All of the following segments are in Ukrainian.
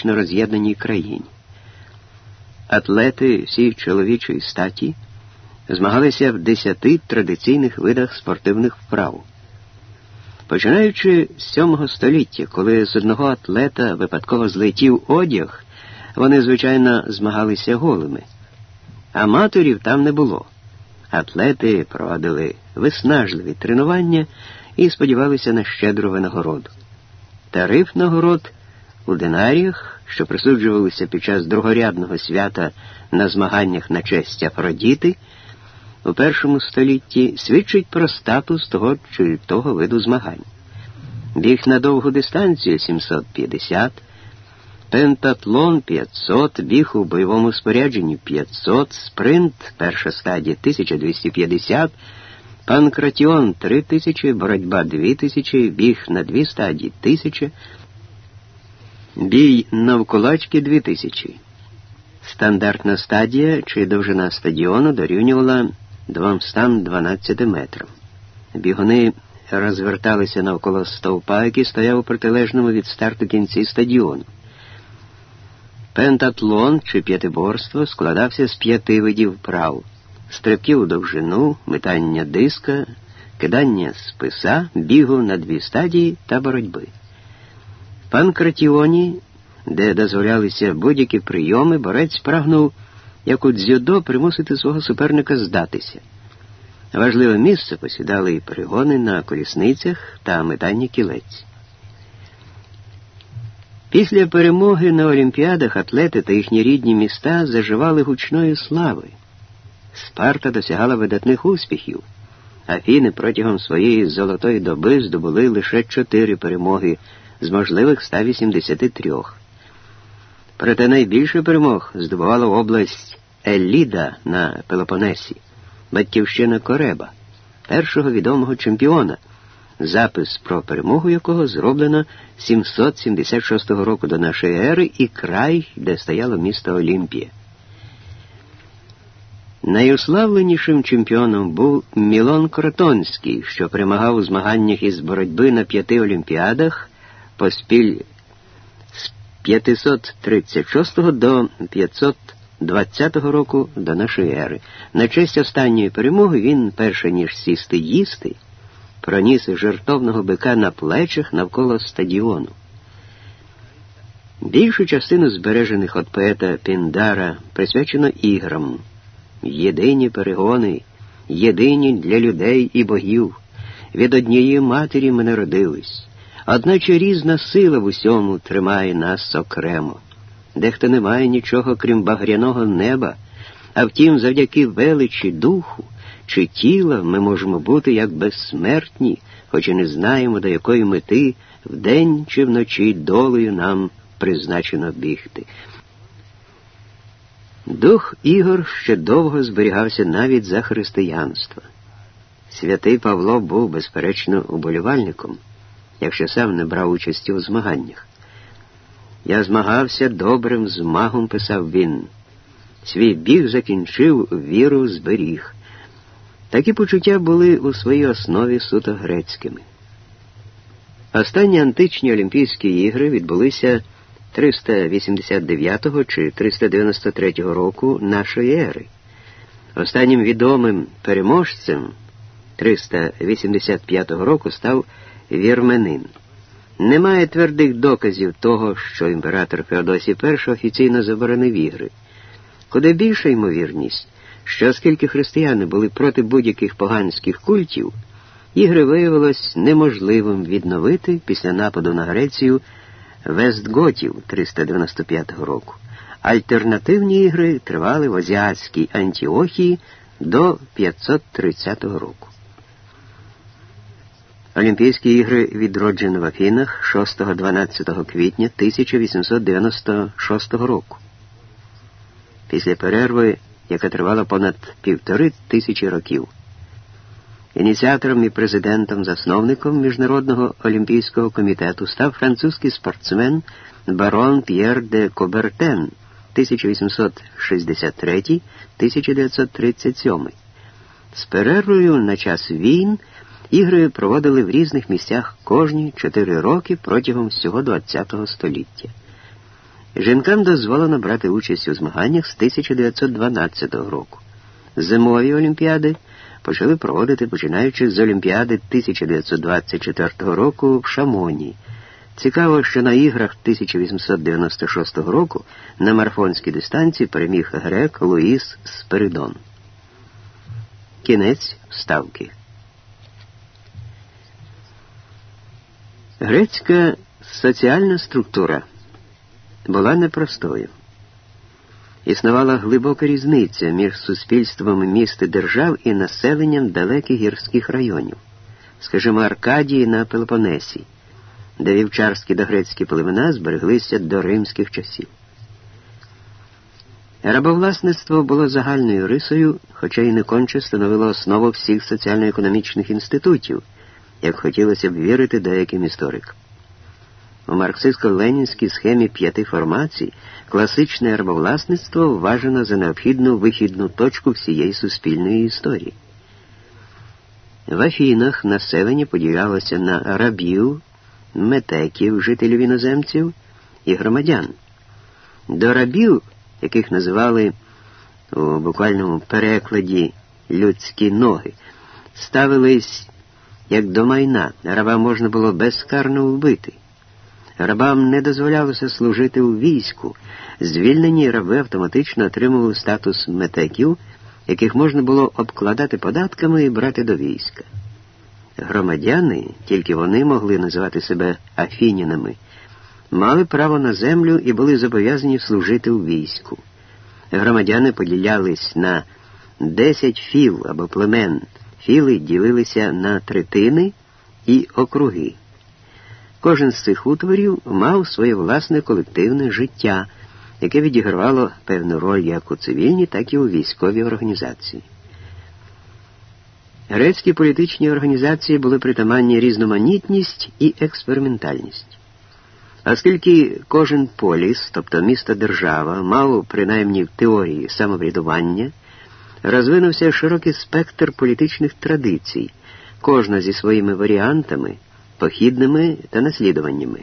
географічно роз'єднаній країні. Атлети всій чоловічої статі змагалися в десяти традиційних видах спортивних вправ. Починаючи з сьомого століття, коли з одного атлета випадково злетів одяг, вони, звичайно, змагалися голими. Аматорів там не було. Атлети проводили виснажливі тренування і сподівалися на щедру винагороду. Тариф нагород у динаріях, що присуджувалися під час другорядного свята на змаганнях на честь Афродіти, у першому столітті свідчить про статус того чи того виду змагань. Біг на довгу дистанцію 750, пентатлон 500, біг у бойовому спорядженні 500, спринт, перша стадія 1250, панкратіон 3000, боротьба 2000, біг на дві стадії 1000, бій навколачки 2000. Стандартна стадія чи довжина стадіону дорівнювала 212 метрам. Бігуни розверталися навколо стовпа, який стояв у протилежному від старту кінці стадіону. Пентатлон чи п'ятиборство складався з п'яти видів прав: стрибків у довжину, метання диска, кидання списа, бігу на дві стадії та боротьби. Панкратіоні, де дозволялися будь-які прийоми, борець прагнув як у дзюдо примусити свого суперника здатися. Важливе місце посідали і перегони на колісницях та метання кілець. Після перемоги на Олімпіадах атлети та їхні рідні міста заживали гучної слави. Спарта досягала видатних успіхів. Афіни протягом своєї золотої доби здобули лише чотири перемоги з можливих 183. Проте найбільше перемог здобувала область Еліда на Пелопонесі, батьківщина Кореба, першого відомого чемпіона, запис про перемогу якого зроблено 776 року до нашої ери і край, де стояло місто Олімпія. Найуславленішим чемпіоном був Мілон Кротонський, що перемагав у змаганнях із боротьби на п'яти олімпіадах поспіль з 536 до 520 року до нашої ери. На честь останньої перемоги він, перше ніж сісти їсти, проніс жертовного бика на плечах навколо стадіону. Більшу частину збережених від поета Піндара присвячено іграм, єдині перегони, єдині для людей і богів. Від однієї матері ми народились. Одначе різна сила в усьому тримає нас окремо. Дехто не має нічого, крім багряного неба, а втім, завдяки величі духу чи тіла ми можемо бути як безсмертні, хоч і не знаємо, до якої мети вдень чи вночі долею нам призначено бігти. Дух Ігор ще довго зберігався навіть за християнство. Святий Павло був, безперечно, уболівальником якщо сам не брав участі у змаганнях. Я змагався добрим змагом, писав він. Свій біг закінчив, віру зберіг. Такі почуття були у своїй основі суто грецькими. Останні античні Олімпійські ігри відбулися 389 чи 393 року нашої ери. Останнім відомим переможцем 385 року став вірменин. Немає твердих доказів того, що імператор Феодосій І офіційно заборонив ігри. Куди більша ймовірність, що оскільки християни були проти будь-яких поганських культів, ігри виявилось неможливим відновити після нападу на Грецію Вестготів 395 року. Альтернативні ігри тривали в Азіатській Антіохії до 530 року. Олімпійські ігри відроджено в Афінах 6-12 квітня 1896 року. Після перерви, яка тривала понад півтори тисячі років. Ініціатором і президентом-засновником Міжнародного олімпійського комітету став французький спортсмен барон П'єр де Кобертен 1863-1937. З перервою на час війн. Ігри проводили в різних місцях кожні чотири роки протягом всього ХХ століття. Жінкам дозволено брати участь у змаганнях з 1912 року. Зимові олімпіади почали проводити починаючи з Олімпіади 1924 року в Шамоні. Цікаво, що на іграх 1896 року на марафонській дистанції переміг грек Луїс Спиридон. Кінець вставки. Грецька соціальна структура була непростою. Існувала глибока різниця між суспільствами міст і держав і населенням далеких гірських районів, скажімо, Аркадії на Пелопонесі, де вівчарські та грецькі племена збереглися до римських часів. Рабовласництво було загальною рисою, хоча й не конче становило основу всіх соціально-економічних інститутів, як хотілося б вірити деяким історикам. У марксистсько-ленінській схемі п'яти формацій класичне рабовласництво вважано за необхідну вихідну точку всієї суспільної історії. В Афінах населення поділялося на рабів, метеків, жителів іноземців і громадян. До рабів, яких називали у буквальному перекладі людські ноги, ставились як до майна, раба можна було безкарно вбити. Рабам не дозволялося служити у війську. Звільнені раби автоматично отримували статус метеків, яких можна було обкладати податками і брати до війська. Громадяни, тільки вони могли називати себе афінінами, мали право на землю і були зобов'язані служити у війську. Громадяни поділялись на 10 філ або племен. Філи ділилися на третини і округи. Кожен з цих утворів мав своє власне колективне життя, яке відігравало певну роль як у цивільній, так і у військовій організації. Грецькі політичні організації були притаманні різноманітність і експериментальність. Оскільки кожен поліс, тобто місто держава, мав принаймні в теорії самоврядування, розвинувся широкий спектр політичних традицій, кожна зі своїми варіантами похідними та наслідуваннями.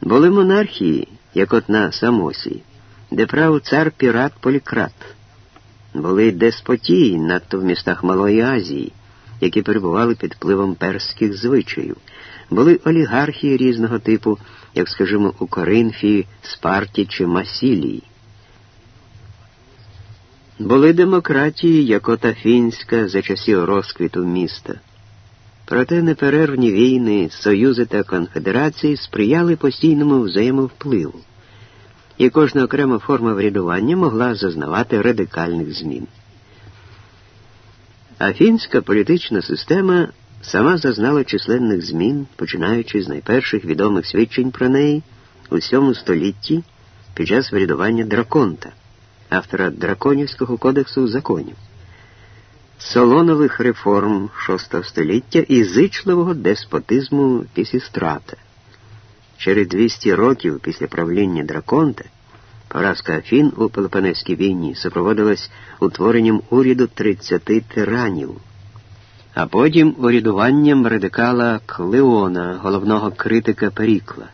Були монархії, як от на Самосі, де прав цар пірат Полікрат. Були деспотії, надто в містах Малої Азії, які перебували під впливом перських звичаїв. Були олігархії різного типу, як, скажімо, у Коринфії, Спарті чи Масілії. Були демократії, як от Афінська за часів розквіту міста. Проте неперервні війни, союзи та конфедерації сприяли постійному взаємовпливу, і кожна окрема форма врядування могла зазнавати радикальних змін. Афінська політична система сама зазнала численних змін, починаючи з найперших відомих свідчень про неї у VII столітті під час врядування Драконта, автора Драконівського кодексу законів солонових реформ VI століття і зичливого деспотизму Пісістрата. Через 200 років після правління Драконта поразка Афін у Пелопонезькій війні супроводилась утворенням уряду 30 тиранів, а потім урядуванням радикала Клеона, головного критика Перікла.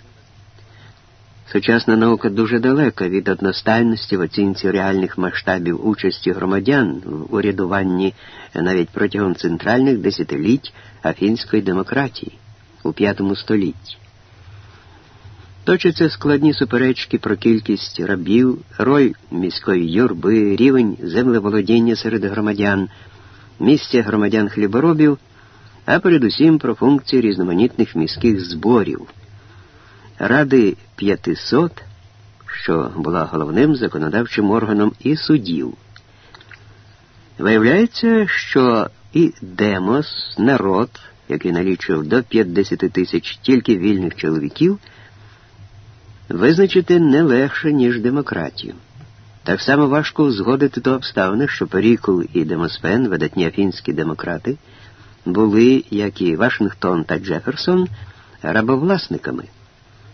Сучасна наука дуже далека від одностайності в оцінці реальних масштабів участі громадян в урядуванні навіть протягом центральних десятиліть афінської демократії у V столітті. Точаться складні суперечки про кількість рабів, роль міської юрби, рівень землеволодіння серед громадян, місця громадян хліборобів, а передусім про функції різноманітних міських зборів. Ради 500, що була головним законодавчим органом і судів. Виявляється, що і Демос, народ, який налічував до 50 тисяч тільки вільних чоловіків, визначити не легше, ніж демократію. Так само важко узгодити до обставини, що Перікул і Демоспен, видатні афінські демократи, були, як і Вашингтон та Джеферсон, рабовласниками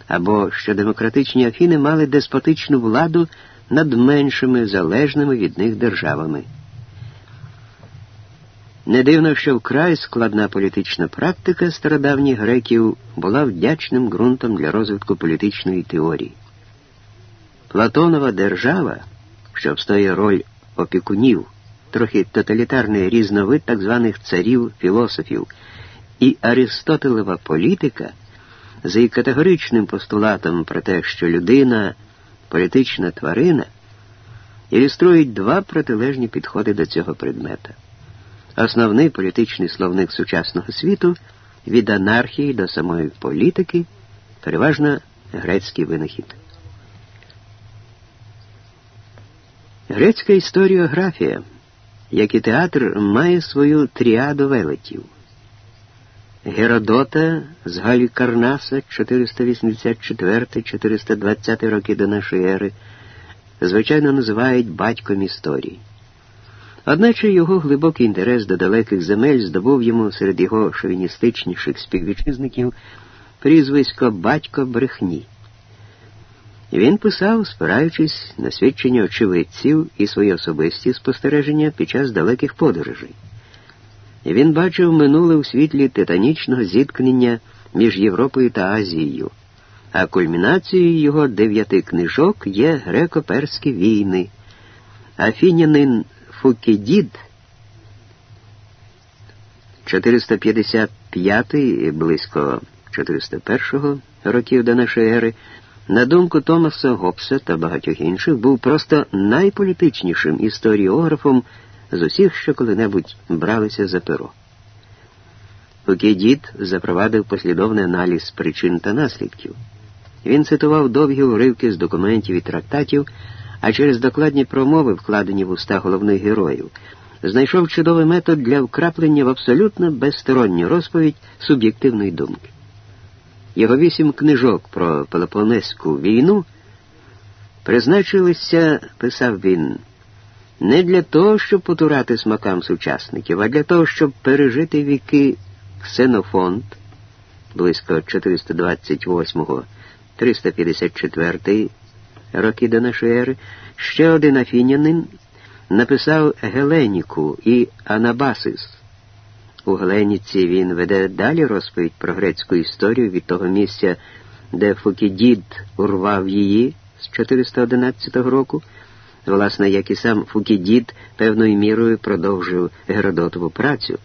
або що демократичні Афіни мали деспотичну владу над меншими залежними від них державами. Не дивно, що вкрай складна політична практика стародавніх греків була вдячним ґрунтом для розвитку політичної теорії. Платонова держава, що обстоює роль опікунів, трохи тоталітарний різновид так званих царів філософів, і Аристотелева політика з її категоричним постулатом про те, що людина політична тварина, ілюструють два протилежні підходи до цього предмета. Основний політичний словник сучасного світу від анархії до самої політики, переважно грецький винахід. Грецька історіографія, як і театр, має свою тріаду велетів. Геродота з Галікарнаса 484-420 роки до нашої ери, звичайно, називають батьком історії. Одначе його глибокий інтерес до далеких земель здобув йому серед його шовіністичніших співвітчизників прізвисько батько брехні. Він писав, спираючись на свідчення очевидців і свої особисті спостереження під час далеких подорожей. Він бачив минуле у світлі титанічного зіткнення між Європою та Азією, а кульмінацією його дев'яти книжок є греко-перські війни. Афінянин Фукідід 455 і близько 401 років до нашої ери, на думку Томаса Гобса та багатьох інших, був просто найполітичнішим історіографом з усіх, що коли-небудь бралися за перо. Фукідід запровадив послідовний аналіз причин та наслідків. Він цитував довгі уривки з документів і трактатів а через докладні промови, вкладені в уста головних героїв, знайшов чудовий метод для вкраплення в абсолютно безсторонню розповідь суб'єктивної думки. Його вісім книжок про Пелопонезьку війну призначилися, писав він, не для того, щоб потурати смакам сучасників, а для того, щоб пережити віки Ксенофонт близько 428-354 роки до нашої ери, ще один афінянин написав Геленіку і Анабасис. У Геленіці він веде далі розповідь про грецьку історію від того місця, де Фукідід урвав її з 411 року, власне, як і сам Фукідід певною мірою продовжив Геродотову працю.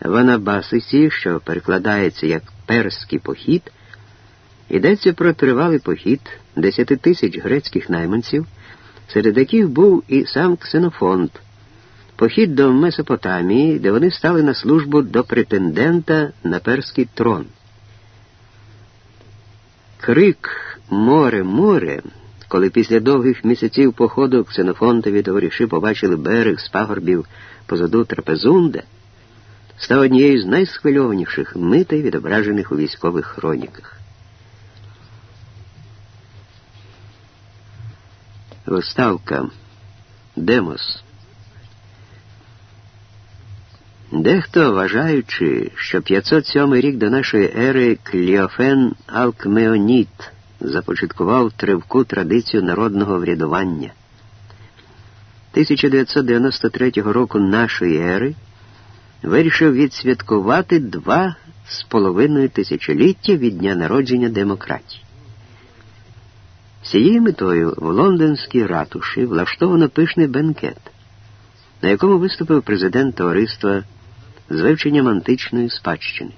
В Анабасисі, що перекладається як перський похід, йдеться про тривалий похід десяти тисяч грецьких найманців, серед яких був і сам Ксенофонт, похід до Месопотамії, де вони стали на службу до претендента на перський трон. Крик Море, море, коли після довгих місяців походу Ксенофонтові товариші побачили берег з пагорбів позаду Трапезунда, став однією з найсхвильованіших митей, відображених у військових хроніках. Вставка Демос. Дехто, вважаючи, що 507 рік до нашої ери Кліофен Алкмеоніт започаткував тривку традицію народного врядування. 1993 року нашої ери вирішив відсвяткувати два з половиною тисячоліття від дня народження демократії. Цією метою в лондонській ратуші влаштовано пишний бенкет, на якому виступив президент товариства з вивченням античної спадщини.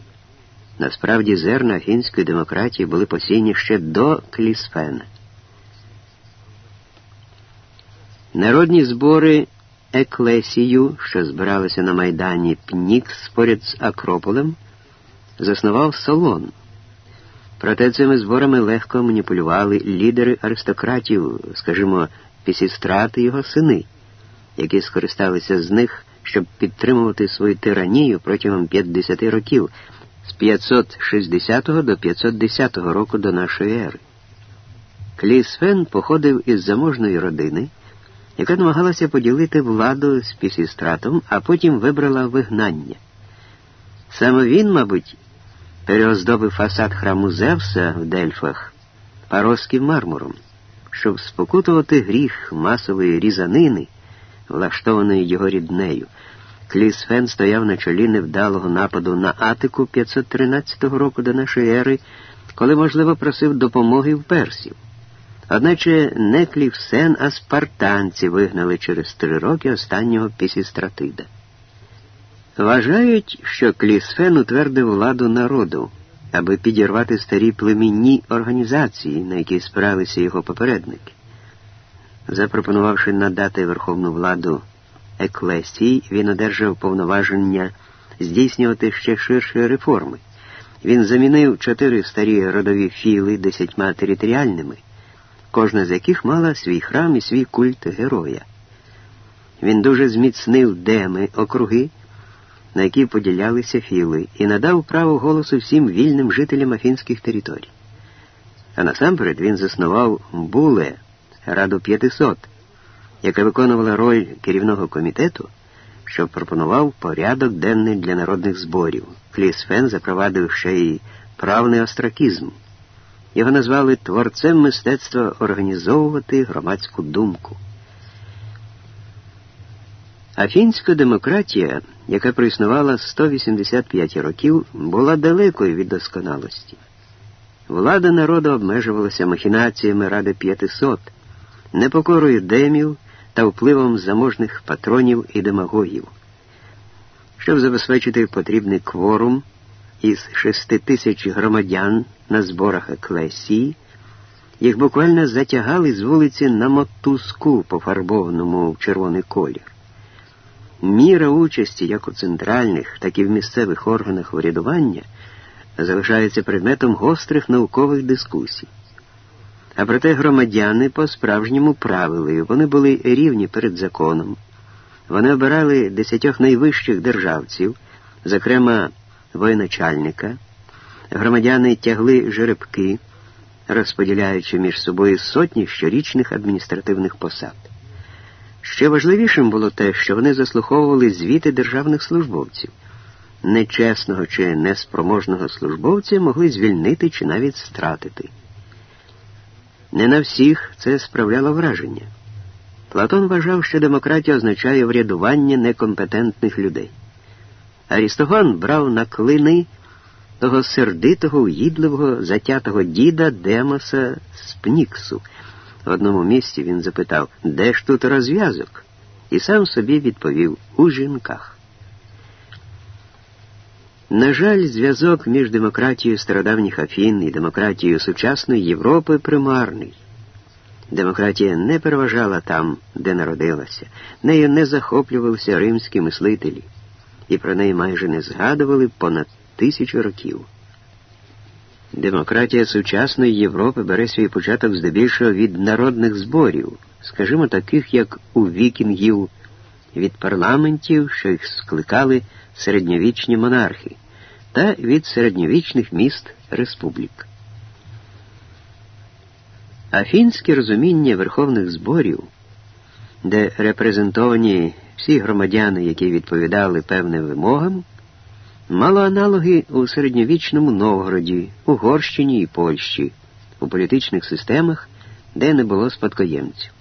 Насправді зерна афінської демократії були посіяні ще до Клісфена. Народні збори Еклесію, що збиралися на Майдані Пнікс поряд з Акрополем, заснував Солон. Проте цими зборами легко маніпулювали лідери аристократів, скажімо, пісістрати його сини, які скористалися з них, щоб підтримувати свою тиранію протягом 50 років з 560 до 510 року до нашої ери. Клісфен походив із заможної родини, яка намагалася поділити владу з пісістратом, а потім вибрала вигнання. Саме він, мабуть, переоздобив фасад храму Зевса в Дельфах пароським мармуром, щоб спокутувати гріх масової різанини, влаштованої його ріднею. Клісфен стояв на чолі невдалого нападу на Атику 513 року до нашої ери, коли, можливо, просив допомоги в персів. Одначе не Клівсен, а спартанці вигнали через три роки останнього пісістратида. Вважають, що Клісфен утвердив владу народу, аби підірвати старі племінні організації, на які спиралися його попередники. Запропонувавши надати верховну владу Еклесії, він одержав повноваження здійснювати ще ширші реформи. Він замінив чотири старі родові філи десятьма територіальними, кожна з яких мала свій храм і свій культ героя. Він дуже зміцнив деми округи, на які поділялися філи, і надав право голосу всім вільним жителям афінських територій. А насамперед він заснував Буле, Раду 500, яка виконувала роль керівного комітету, що пропонував порядок денний для народних зборів. Клісфен запровадив ще й правний остракізм. Його назвали творцем мистецтва організовувати громадську думку. Афінська демократія, яка проіснувала 185 років, була далекою від досконалості. Влада народу обмежувалася махінаціями Ради 500, непокорою демів та впливом заможних патронів і демагогів. Щоб забезпечити потрібний кворум із шести тисяч громадян на зборах еклесії, їх буквально затягали з вулиці на мотузку, пофарбованому в червоний колір. Міра участі як у центральних, так і в місцевих органах врядування залишається предметом гострих наукових дискусій. А проте громадяни по-справжньому правили, вони були рівні перед законом. Вони обирали десятьох найвищих державців, зокрема воєначальника. Громадяни тягли жеребки, розподіляючи між собою сотні щорічних адміністративних посад. Ще важливішим було те, що вони заслуховували звіти державних службовців. Нечесного чи неспроможного службовця могли звільнити чи навіть стратити. Не на всіх це справляло враження. Платон вважав, що демократія означає врядування некомпетентних людей. Арістогон брав на клини того сердитого, уїдливого, затятого діда Демоса Спніксу. В одному місці він запитав, де ж тут розв'язок? І сам собі відповів у жінках. На жаль, зв'язок між демократією стародавніх Афін і демократією сучасної Європи примарний. Демократія не переважала там, де народилася, нею не захоплювалися римські мислителі, і про неї майже не згадували понад тисячу років. Демократія сучасної Європи бере свій початок здебільшого від народних зборів, скажімо, таких як у вікінгів, від парламентів, що їх скликали середньовічні монархи, та від середньовічних міст республік. Афінське розуміння верховних зборів, де репрезентовані всі громадяни, які відповідали певним вимогам, мало аналоги у середньовічному Новгороді, Угорщині і Польщі, у політичних системах, де не було спадкоємців.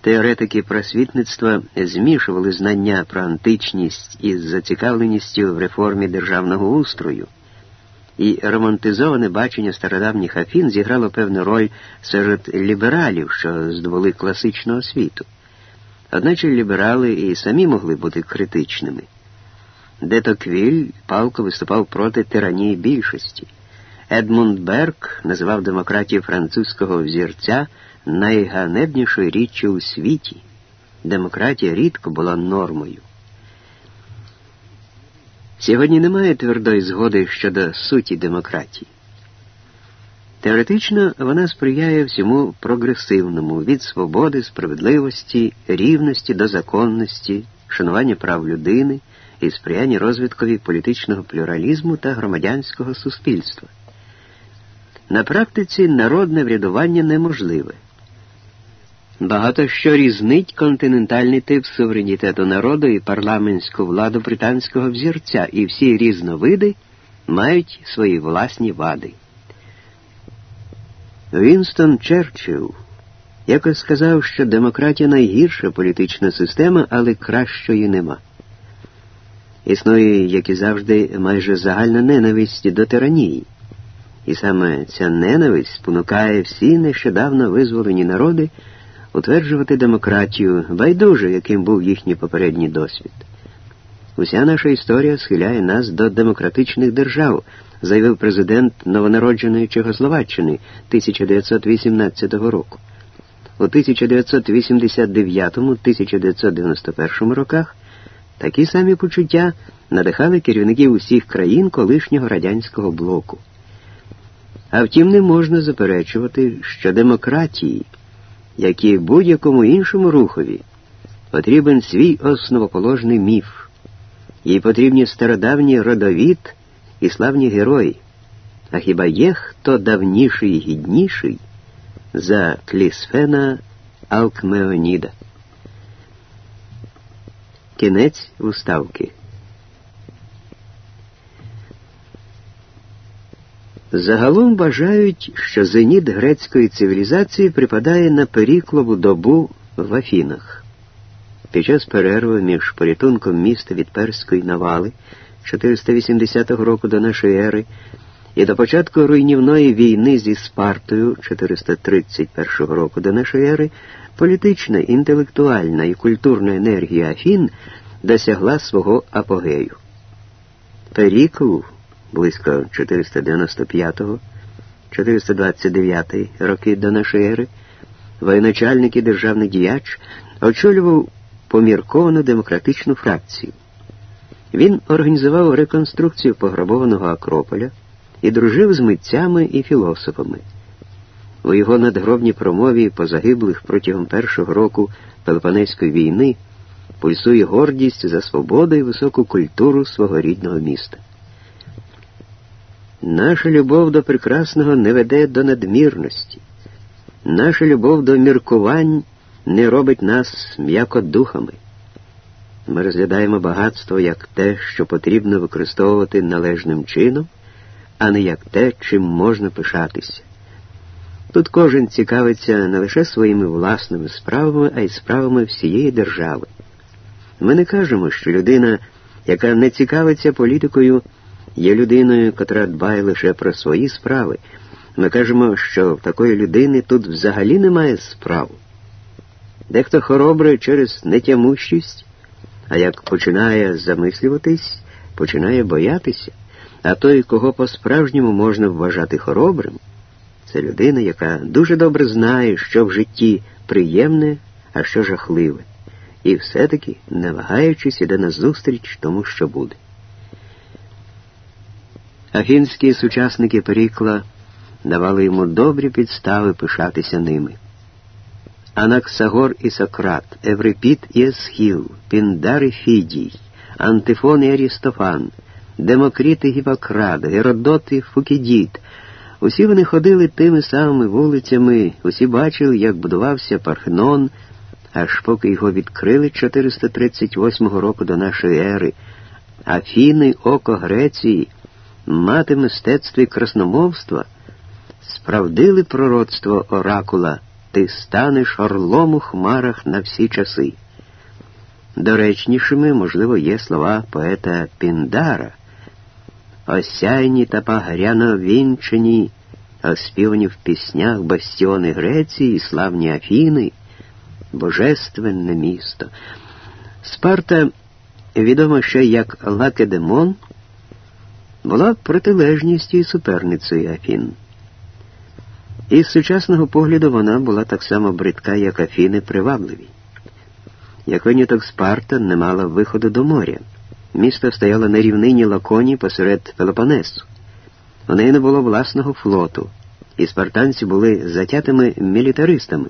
Теоретики просвітництва змішували знання про античність із зацікавленістю в реформі державного устрою, і романтизоване бачення стародавніх Афін зіграло певну роль серед лібералів, що здобули класичного світу. Одначе ліберали і самі могли бути критичними. Де Токвіль палко виступав проти тиранії більшості. Едмунд Берг називав демократію французького взірця найганебнішою річчю у світі. Демократія рідко була нормою. Сьогодні немає твердої згоди щодо суті демократії. Теоретично вона сприяє всьому прогресивному від свободи, справедливості, рівності до законності, шанування прав людини і сприяння розвиткові політичного плюралізму та громадянського суспільства. На практиці народне врядування неможливе. Багато що різнить континентальний тип суверенітету народу і парламентську владу британського взірця, і всі різновиди мають свої власні вади. Вінстон Черчилл якось сказав, що демократія найгірша політична система, але кращої нема. Існує, як і завжди, майже загальна ненависть до тиранії. І саме ця ненависть спонукає всі нещодавно визволені народи утверджувати демократію, байдуже, яким був їхній попередній досвід. Уся наша історія схиляє нас до демократичних держав, заявив президент новонародженої Чехословаччини 1918 року. У 1989-1991 роках такі самі почуття надихали керівників усіх країн колишнього радянського блоку. А втім, не можна заперечувати, що демократії, як і будь-якому іншому рухові, потрібен свій основоположний міф, їй потрібні стародавній родовід і славні герої. А хіба є хто давніший і гідніший за Клісфена Алкмеоніда? Кінець уставки. Загалом вважають, що зеніт грецької цивілізації припадає на періклову добу в Афінах. Під час перерви між порятунком міста від перської навали 480 року до нашої ери і до початку руйнівної війни зі Спартою 431 року до нашої ери політична, інтелектуальна і культурна енергія Афін досягла свого апогею. Перікл близько 495-429 роки до нашої ери, воєначальник і державний діяч очолював помірковану демократичну фракцію. Він організував реконструкцію пограбованого Акрополя і дружив з митцями і філософами. У його надгробній промові по загиблих протягом першого року Пелопонезької війни пульсує гордість за свободу і високу культуру свого рідного міста. Наша любов до прекрасного не веде до надмірності. Наша любов до міркувань не робить нас м'якодухами. Ми розглядаємо багатство як те, що потрібно використовувати належним чином, а не як те, чим можна пишатися. Тут кожен цікавиться не лише своїми власними справами, а й справами всієї держави. Ми не кажемо, що людина, яка не цікавиться політикою, є людиною, котра дбає лише про свої справи. Ми кажемо, що в такої людини тут взагалі немає справ. Дехто хоробрий через нетямущість, а як починає замислюватись, починає боятися, а той, кого по-справжньому можна вважати хоробрим, це людина, яка дуже добре знає, що в житті приємне, а що жахливе, і все-таки, не вагаючись, іде назустріч тому, що буде. Афінські сучасники Перікла давали йому добрі підстави пишатися ними. Анаксагор і Сократ, Еврипіт і Есхіл, Піндар і Фідій, Антифон і Арістофан, Демокрит і Гіппократ, Геродот і Фукідіт. Усі вони ходили тими самими вулицями, усі бачили, як будувався Парфенон, аж поки його відкрили 438 року до нашої ери. Афіни, око Греції мати мистецтв і красномовства, справдили пророцтво оракула, ти станеш орлом у хмарах на всі часи. Доречнішими, можливо, є слова поета Піндара, осяйні та пагряно вінчені, оспівані в піснях бастіони Греції, славні Афіни, божественне місто. Спарта відома ще як Лакедемон була протилежністю і суперницею Афін. Із сучасного погляду вона була так само бридка, як Афіни, привабливі. Як виняток Спарта не мала виходу до моря. Місто стояло на рівнині лаконі посеред Пелопонесу. У неї не було власного флоту, і спартанці були затятими мілітаристами,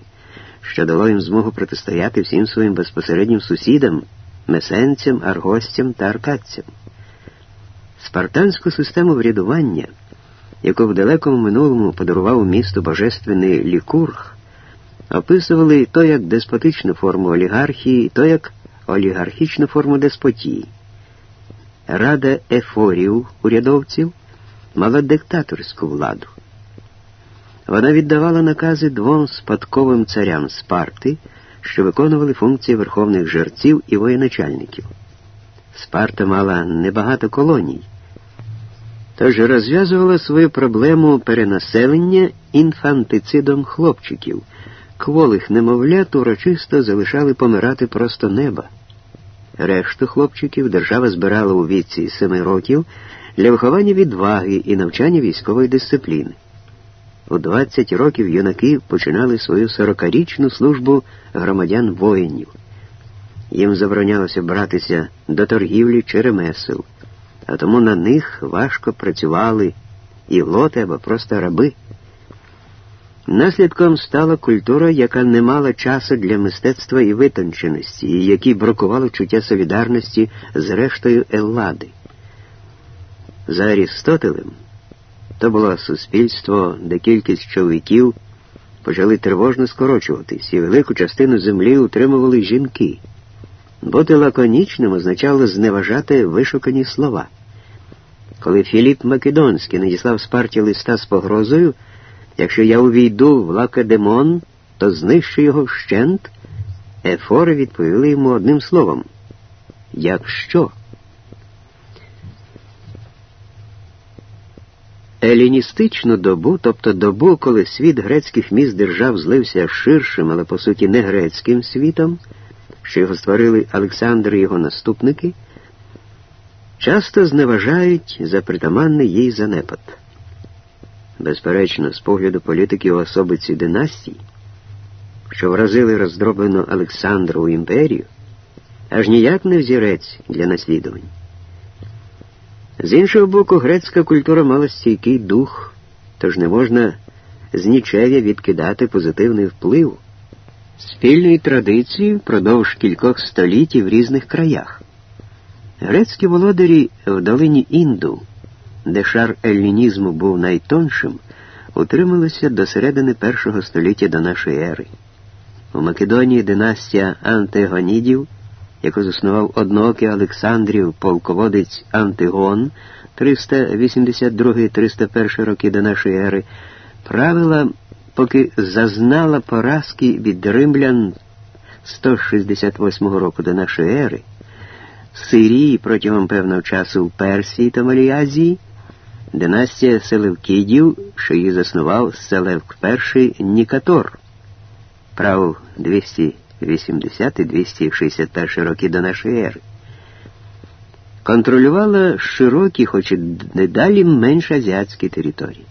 що дало їм змогу протистояти всім своїм безпосереднім сусідам, месенцям, аргостям та аркадцям. Спартанську систему врядування, яку в далекому минулому подарував місту божественний лікург, описували то як деспотичну форму олігархії, то як олігархічну форму деспотії. Рада ефорів урядовців мала диктаторську владу. Вона віддавала накази двом спадковим царям Спарти, що виконували функції верховних жерців і воєначальників. Спарта мала небагато колоній. Тож розв'язувала свою проблему перенаселення інфантицидом хлопчиків, кволих немовлят урочисто залишали помирати просто неба. Решту хлопчиків держава збирала у віці семи років для виховання відваги і навчання військової дисципліни. У 20 років юнаки починали свою сорокарічну службу громадян воїнів. Їм заборонялося братися до торгівлі чи ремесел, а тому на них важко працювали і лоти або просто раби. Наслідком стала культура, яка не мала часу для мистецтва і витонченості, і якій бракувало чуття солідарності з рештою Еллади. За Арістотелем то було суспільство, де кількість чоловіків почали тривожно скорочуватись, і велику частину землі утримували жінки. Бути лаконічним означало зневажати вишукані слова. Коли Філіп Македонський надіслав Спарті листа з погрозою, якщо я увійду в Лакедемон, то знищу його вщент, ефори відповіли йому одним словом. Якщо? Еліністичну добу, тобто добу, коли світ грецьких міст держав злився ширшим, але по суті не грецьким світом, що його створили Олександр і його наступники, часто зневажають за притаманний їй занепад. Безперечно, з погляду політиків особиці династій, що вразили роздроблену Олександрову імперію, аж ніяк не взірець для наслідувань. З іншого боку, грецька культура мала стійкий дух, тож не можна з нічев'я відкидати позитивний вплив спільної традиції впродовж кількох століть в різних краях. Грецькі володарі в долині Інду, де шар еллінізму був найтоншим, утрималися до середини першого століття до нашої ери. У Македонії династія антигонідів яку заснував одноокий Олександрів полководець Антигон 382-301 роки до нашої ери, правила, поки зазнала поразки від римлян 168 року до нашої ери, Сирії протягом певного часу в Персії та Малій Азії, династія Селевкідів, що її заснував Селевк І Нікатор, правив 200 80 261 роки до нашої ери. Контролювала широкі, хоч і дедалі менш азіатські території.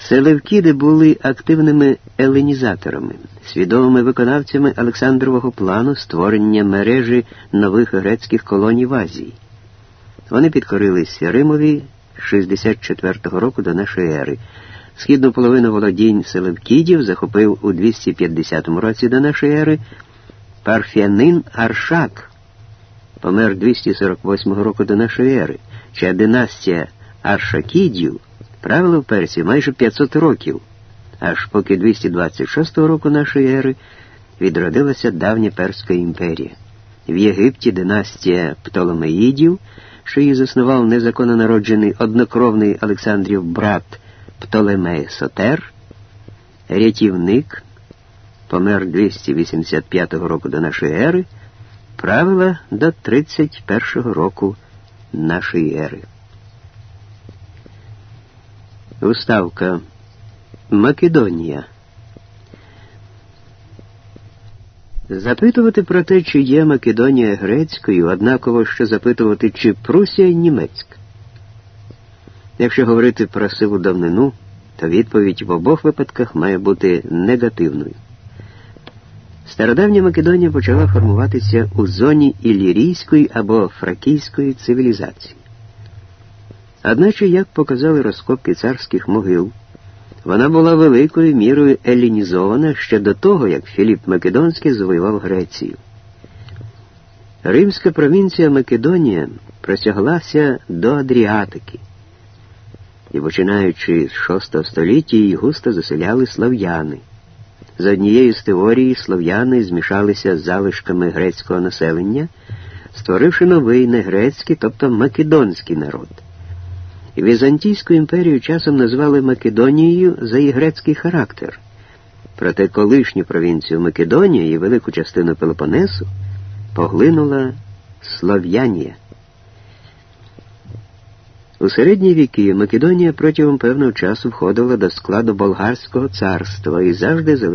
Селевкіди були активними еленізаторами, свідомими виконавцями Олександрового плану створення мережі нових грецьких колоній в Азії. Вони підкорилися Римові 64-го року до нашої ери. Східну половину володінь Селевкідів захопив у 250 році до нашої ери Парфянин Аршак помер 248 року до нашої ери, чия династія Аршакідів правила в Персії майже 500 років, аж поки 226 року нашої ери відродилася давня Перська імперія. В Єгипті династія Птоломеїдів, що її заснував незаконно народжений однокровний Олександрів брат Птолемей Сотер, рятівник помер 285 року до нашої ери, правила до 31 року нашої ери. Уставка Македонія. Запитувати про те, чи є Македонія грецькою, однаково що запитувати, чи Прусія німецька. Якщо говорити про сиву давнину, то відповідь в обох випадках має бути негативною. Стародавня Македонія почала формуватися у зоні ілірійської або фракійської цивілізації. Одначе, як показали розкопки царських могил, вона була великою мірою елінізована ще до того, як Філіп Македонський завоював Грецію. Римська провінція Македонія простяглася до Адріатики, і, починаючи з VI століття, її густо заселяли слав'яни. За однією з теорій слов'яни змішалися з залишками грецького населення, створивши новий негрецький, тобто македонський народ. Візантійську імперію часом назвали Македонією за її грецький характер. Проте колишню провінцію Македонія і велику частину Пелопонесу поглинула Слов'янія. У середні віки Македонія протягом певного часу входила до складу болгарського царства і завжди залишалася